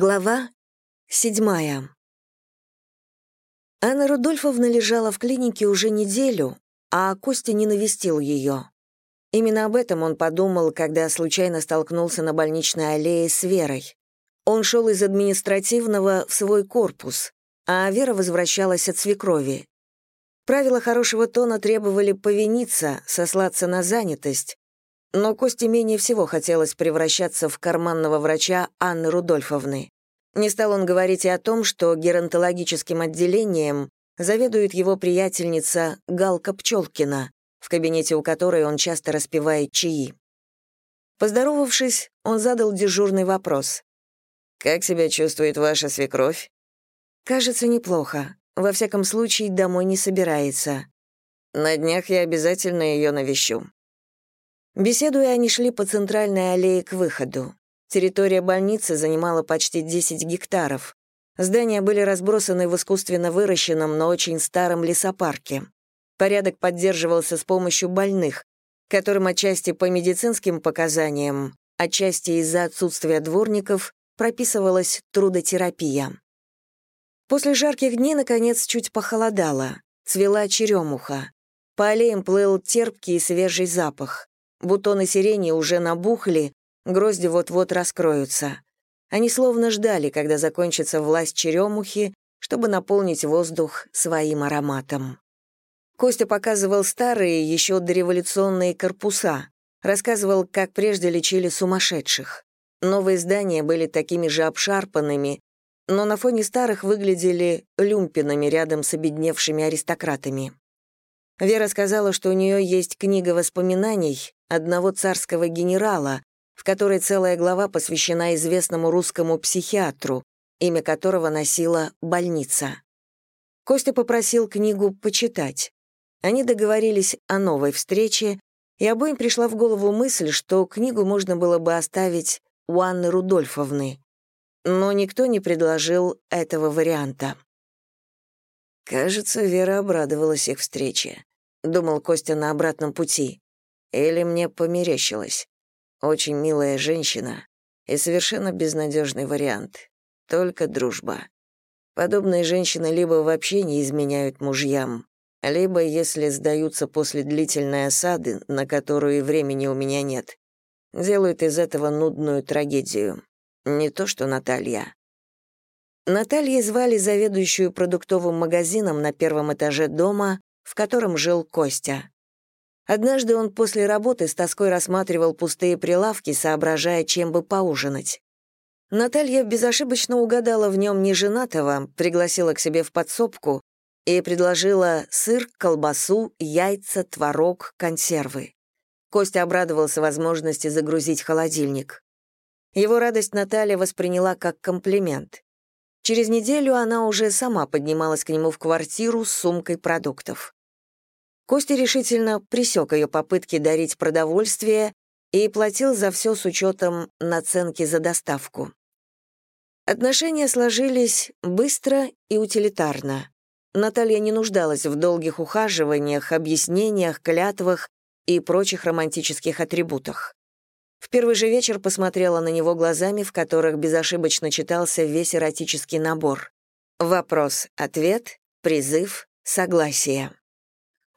Глава седьмая. Анна Рудольфовна лежала в клинике уже неделю, а Костя не навестил ее. Именно об этом он подумал, когда случайно столкнулся на больничной аллее с Верой. Он шел из административного в свой корпус, а Вера возвращалась от свекрови. Правила хорошего тона требовали повиниться, сослаться на занятость, но Косте менее всего хотелось превращаться в карманного врача Анны Рудольфовны. Не стал он говорить и о том, что геронтологическим отделением заведует его приятельница Галка Пчелкина, в кабинете у которой он часто распевает чаи. Поздоровавшись, он задал дежурный вопрос. «Как себя чувствует ваша свекровь?» «Кажется, неплохо. Во всяком случае, домой не собирается. На днях я обязательно ее навещу. Беседуя, они шли по центральной аллее к выходу. Территория больницы занимала почти 10 гектаров. Здания были разбросаны в искусственно выращенном, но очень старом лесопарке. Порядок поддерживался с помощью больных, которым отчасти по медицинским показаниям, отчасти из-за отсутствия дворников прописывалась трудотерапия. После жарких дней, наконец, чуть похолодало. Цвела черемуха. По аллеям плыл терпкий и свежий запах. Бутоны сирени уже набухли, грозди вот-вот раскроются. Они словно ждали, когда закончится власть черемухи, чтобы наполнить воздух своим ароматом. Костя показывал старые, еще дореволюционные корпуса, рассказывал, как прежде лечили сумасшедших. Новые здания были такими же обшарпанными, но на фоне старых выглядели люмпинами рядом с обедневшими аристократами. Вера сказала, что у нее есть книга воспоминаний одного царского генерала, в которой целая глава посвящена известному русскому психиатру, имя которого носила «Больница». Костя попросил книгу почитать. Они договорились о новой встрече, и обоим пришла в голову мысль, что книгу можно было бы оставить у Анны Рудольфовны. Но никто не предложил этого варианта. Кажется, Вера обрадовалась их встрече. — думал Костя на обратном пути. «Или мне померещилось. Очень милая женщина и совершенно безнадежный вариант. Только дружба. Подобные женщины либо вообще не изменяют мужьям, либо, если сдаются после длительной осады, на которую времени у меня нет, делают из этого нудную трагедию. Не то что Наталья. Натальей звали заведующую продуктовым магазином на первом этаже дома, в котором жил Костя. Однажды он после работы с тоской рассматривал пустые прилавки, соображая, чем бы поужинать. Наталья безошибочно угадала в нем неженатого, пригласила к себе в подсобку и предложила сыр, колбасу, яйца, творог, консервы. Костя обрадовался возможности загрузить холодильник. Его радость Наталья восприняла как комплимент. Через неделю она уже сама поднималась к нему в квартиру с сумкой продуктов. Костя решительно пресек ее попытки дарить продовольствие и платил за все с учетом наценки за доставку. Отношения сложились быстро и утилитарно. Наталья не нуждалась в долгих ухаживаниях, объяснениях, клятвах и прочих романтических атрибутах. В первый же вечер посмотрела на него глазами, в которых безошибочно читался весь эротический набор. Вопрос-ответ, призыв, согласие.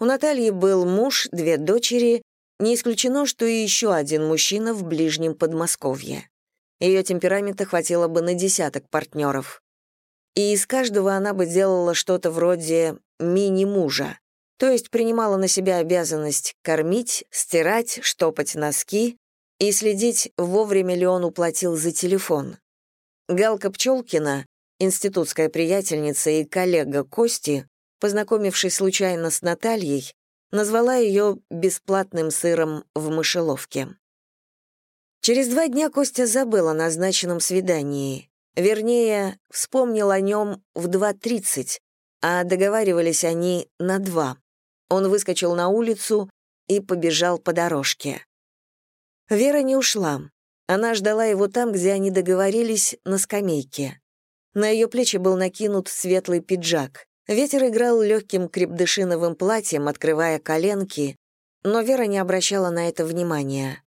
У Натальи был муж, две дочери, не исключено, что и еще один мужчина в ближнем Подмосковье. Ее темперамента хватило бы на десяток партнеров. И из каждого она бы делала что-то вроде мини-мужа, то есть принимала на себя обязанность кормить, стирать, штопать носки и следить, вовремя ли он уплатил за телефон. Галка Пчелкина, институтская приятельница и коллега Кости, познакомившись случайно с Натальей, назвала ее бесплатным сыром в мышеловке. Через два дня Костя забыл о назначенном свидании. Вернее, вспомнил о нем в 2.30, а договаривались они на 2. Он выскочил на улицу и побежал по дорожке. Вера не ушла. Она ждала его там, где они договорились, на скамейке. На ее плечи был накинут светлый пиджак. Ветер играл легким крепдышиновым платьем, открывая коленки, но Вера не обращала на это внимания.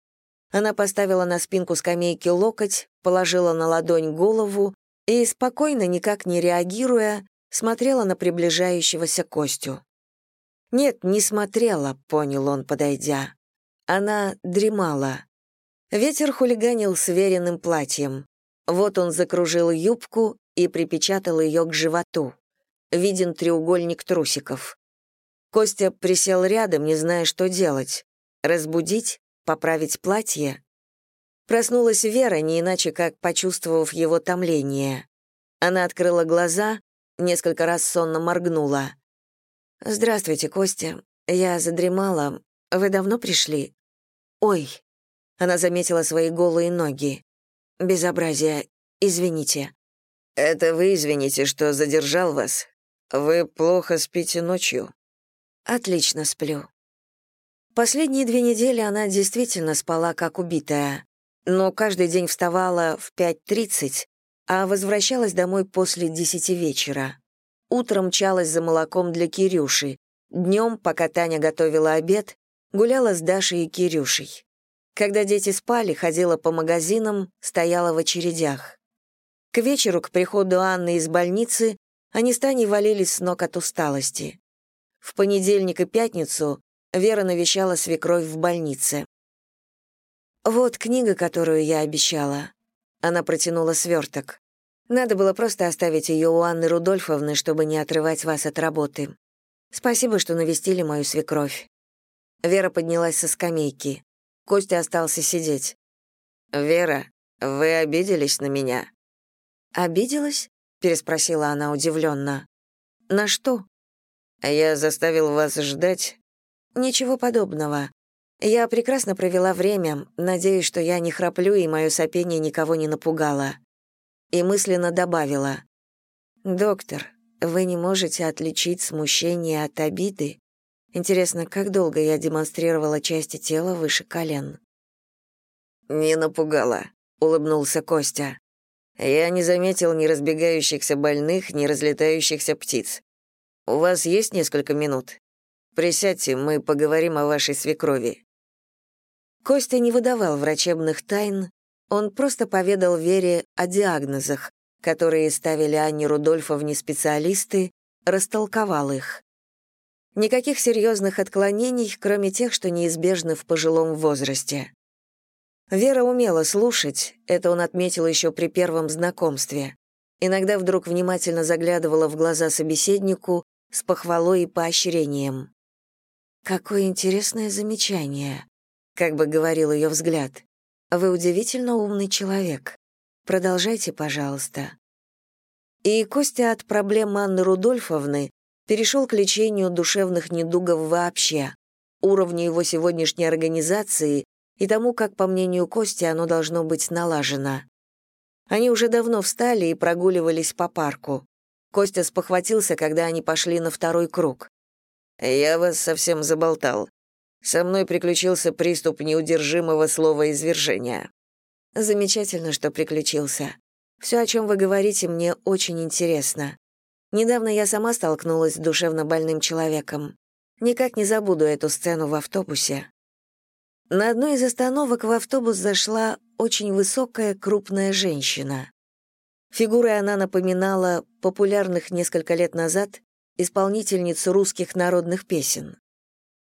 Она поставила на спинку скамейки локоть, положила на ладонь голову и, спокойно, никак не реагируя, смотрела на приближающегося Костю. Нет, не смотрела, понял он, подойдя. Она дремала. Ветер хулиганил сверенным платьем. Вот он закружил юбку и припечатал ее к животу. Виден треугольник трусиков. Костя присел рядом, не зная, что делать. Разбудить? Поправить платье? Проснулась Вера, не иначе как почувствовав его томление. Она открыла глаза, несколько раз сонно моргнула. «Здравствуйте, Костя. Я задремала. Вы давно пришли?» «Ой!» Она заметила свои голые ноги. «Безобразие. Извините». «Это вы извините, что задержал вас. Вы плохо спите ночью?» «Отлично сплю». Последние две недели она действительно спала как убитая, но каждый день вставала в 5.30, а возвращалась домой после десяти вечера. Утром мчалась за молоком для Кирюши. Днем, пока Таня готовила обед, гуляла с Дашей и Кирюшей. Когда дети спали, ходила по магазинам, стояла в очередях. К вечеру, к приходу Анны из больницы, они с Таней валились с ног от усталости. В понедельник и пятницу Вера навещала свекровь в больнице. «Вот книга, которую я обещала». Она протянула сверток. Надо было просто оставить ее у Анны Рудольфовны, чтобы не отрывать вас от работы. Спасибо, что навестили мою свекровь. Вера поднялась со скамейки. Костя остался сидеть. «Вера, вы обиделись на меня?» «Обиделась?» — переспросила она удивленно. «На что?» «Я заставил вас ждать?» «Ничего подобного. Я прекрасно провела время, надеюсь, что я не храплю, и мое сопение никого не напугало». И мысленно добавила. «Доктор, вы не можете отличить смущение от обиды? Интересно, как долго я демонстрировала части тела выше колен?» «Не напугала», — улыбнулся Костя. «Я не заметил ни разбегающихся больных, ни разлетающихся птиц. У вас есть несколько минут? Присядьте, мы поговорим о вашей свекрови». Костя не выдавал врачебных тайн, он просто поведал Вере о диагнозах, которые ставили Анне Рудольфовне специалисты, растолковал их. Никаких серьезных отклонений, кроме тех, что неизбежны в пожилом возрасте. Вера умела слушать, это он отметил еще при первом знакомстве. Иногда вдруг внимательно заглядывала в глаза собеседнику с похвалой и поощрением. «Какое интересное замечание», — как бы говорил ее взгляд. «Вы удивительно умный человек. Продолжайте, пожалуйста». И Костя от проблем Анны Рудольфовны перешел к лечению душевных недугов вообще, уровню его сегодняшней организации и тому, как, по мнению Кости, оно должно быть налажено. Они уже давно встали и прогуливались по парку. Костя спохватился, когда они пошли на второй круг. «Я вас совсем заболтал. Со мной приключился приступ неудержимого слова извержения». «Замечательно, что приключился. Все, о чем вы говорите, мне очень интересно. Недавно я сама столкнулась с душевно больным человеком. Никак не забуду эту сцену в автобусе. На одной из остановок в автобус зашла очень высокая, крупная женщина. Фигурой она напоминала популярных несколько лет назад исполнительницу русских народных песен.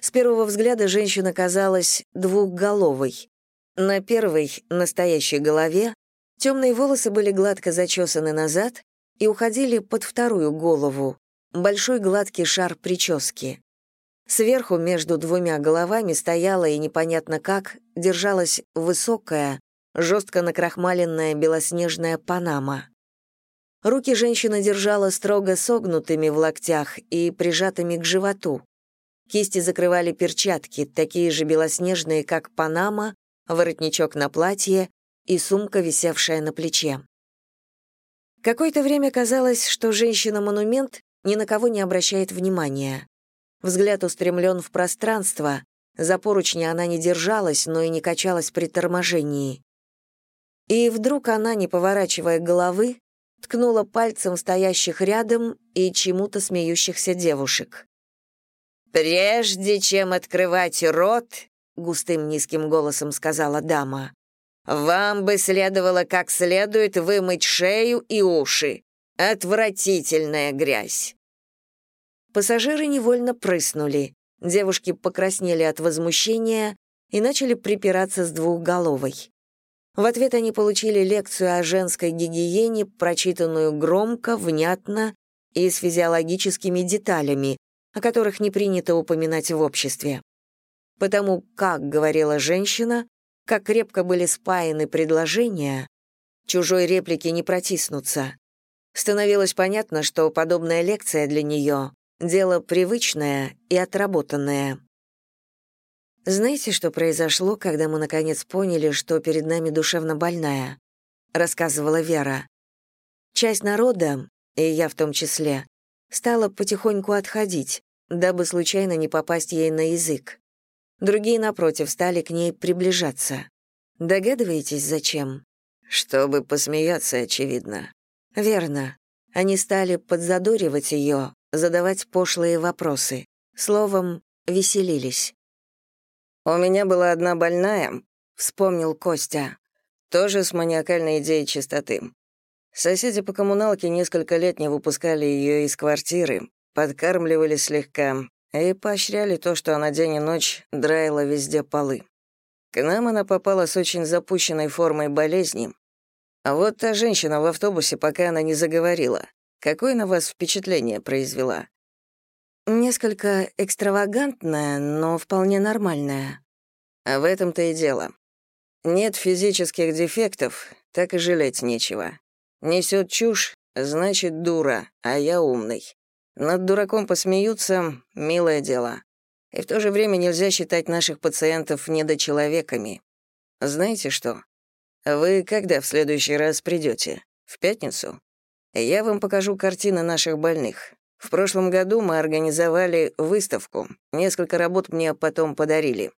С первого взгляда женщина казалась двухголовой. На первой, настоящей голове, темные волосы были гладко зачесаны назад и уходили под вторую голову, большой гладкий шар прически. Сверху между двумя головами стояла и непонятно как держалась высокая, жестко накрахмаленная белоснежная панама. Руки женщина держала строго согнутыми в локтях и прижатыми к животу. Кисти закрывали перчатки, такие же белоснежные, как панама, воротничок на платье и сумка, висевшая на плече. Какое-то время казалось, что женщина-монумент ни на кого не обращает внимания. Взгляд устремлен в пространство, за поручни она не держалась, но и не качалась при торможении. И вдруг она, не поворачивая головы, ткнула пальцем стоящих рядом и чему-то смеющихся девушек. «Прежде чем открывать рот», — густым низким голосом сказала дама, Вам бы следовало как следует вымыть шею и уши. Отвратительная грязь. Пассажиры невольно прыснули. Девушки покраснели от возмущения и начали припираться с двухголовой. В ответ они получили лекцию о женской гигиене, прочитанную громко, внятно и с физиологическими деталями, о которых не принято упоминать в обществе. Потому как говорила женщина, как крепко были спаяны предложения, чужой реплики не протиснуться. Становилось понятно, что подобная лекция для нее — дело привычное и отработанное. «Знаете, что произошло, когда мы наконец поняли, что перед нами душевно больная?» — рассказывала Вера. Часть народа, и я в том числе, стала потихоньку отходить, дабы случайно не попасть ей на язык. Другие, напротив, стали к ней приближаться. Догадываетесь, зачем? Чтобы посмеяться, очевидно. Верно. Они стали подзадоривать ее, задавать пошлые вопросы. Словом, веселились. «У меня была одна больная», — вспомнил Костя. «Тоже с маниакальной идеей чистоты. Соседи по коммуналке несколько лет не выпускали ее из квартиры, подкармливали слегка и поощряли то, что она день и ночь драила везде полы. К нам она попала с очень запущенной формой болезни. А вот та женщина в автобусе, пока она не заговорила, какое на вас впечатление произвела? Несколько экстравагантная, но вполне нормальная. А в этом-то и дело. Нет физических дефектов, так и жалеть нечего. Несет чушь, значит, дура, а я умный. Над дураком посмеются — милое дело. И в то же время нельзя считать наших пациентов недочеловеками. Знаете что? Вы когда в следующий раз придете? В пятницу? Я вам покажу картины наших больных. В прошлом году мы организовали выставку. Несколько работ мне потом подарили.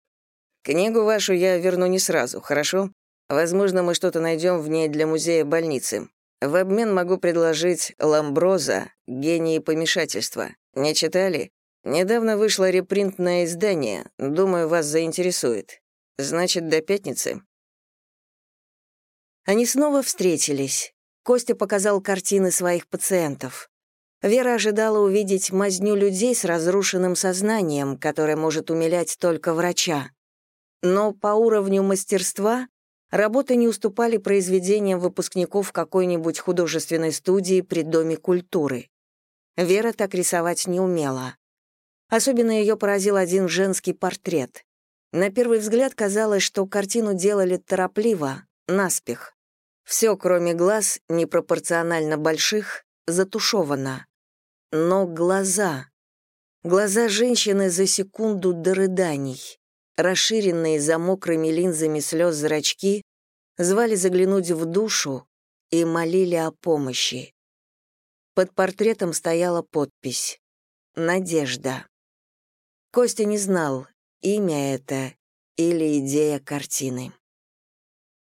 Книгу вашу я верну не сразу, хорошо? Возможно, мы что-то найдем в ней для музея больницы. В обмен могу предложить «Ламброза. Гении помешательства». Не читали? Недавно вышло репринтное издание. Думаю, вас заинтересует. Значит, до пятницы?» Они снова встретились. Костя показал картины своих пациентов. Вера ожидала увидеть мазню людей с разрушенным сознанием, которое может умилять только врача. Но по уровню мастерства работы не уступали произведениям выпускников какой-нибудь художественной студии при Доме культуры. Вера так рисовать не умела. Особенно ее поразил один женский портрет. На первый взгляд казалось, что картину делали торопливо, наспех. Все, кроме глаз, непропорционально больших, затушевано но глаза. Глаза женщины за секунду до рыданий, расширенные за мокрыми линзами слез зрачки, звали заглянуть в душу и молили о помощи. Под портретом стояла подпись «Надежда». Костя не знал, имя это или идея картины.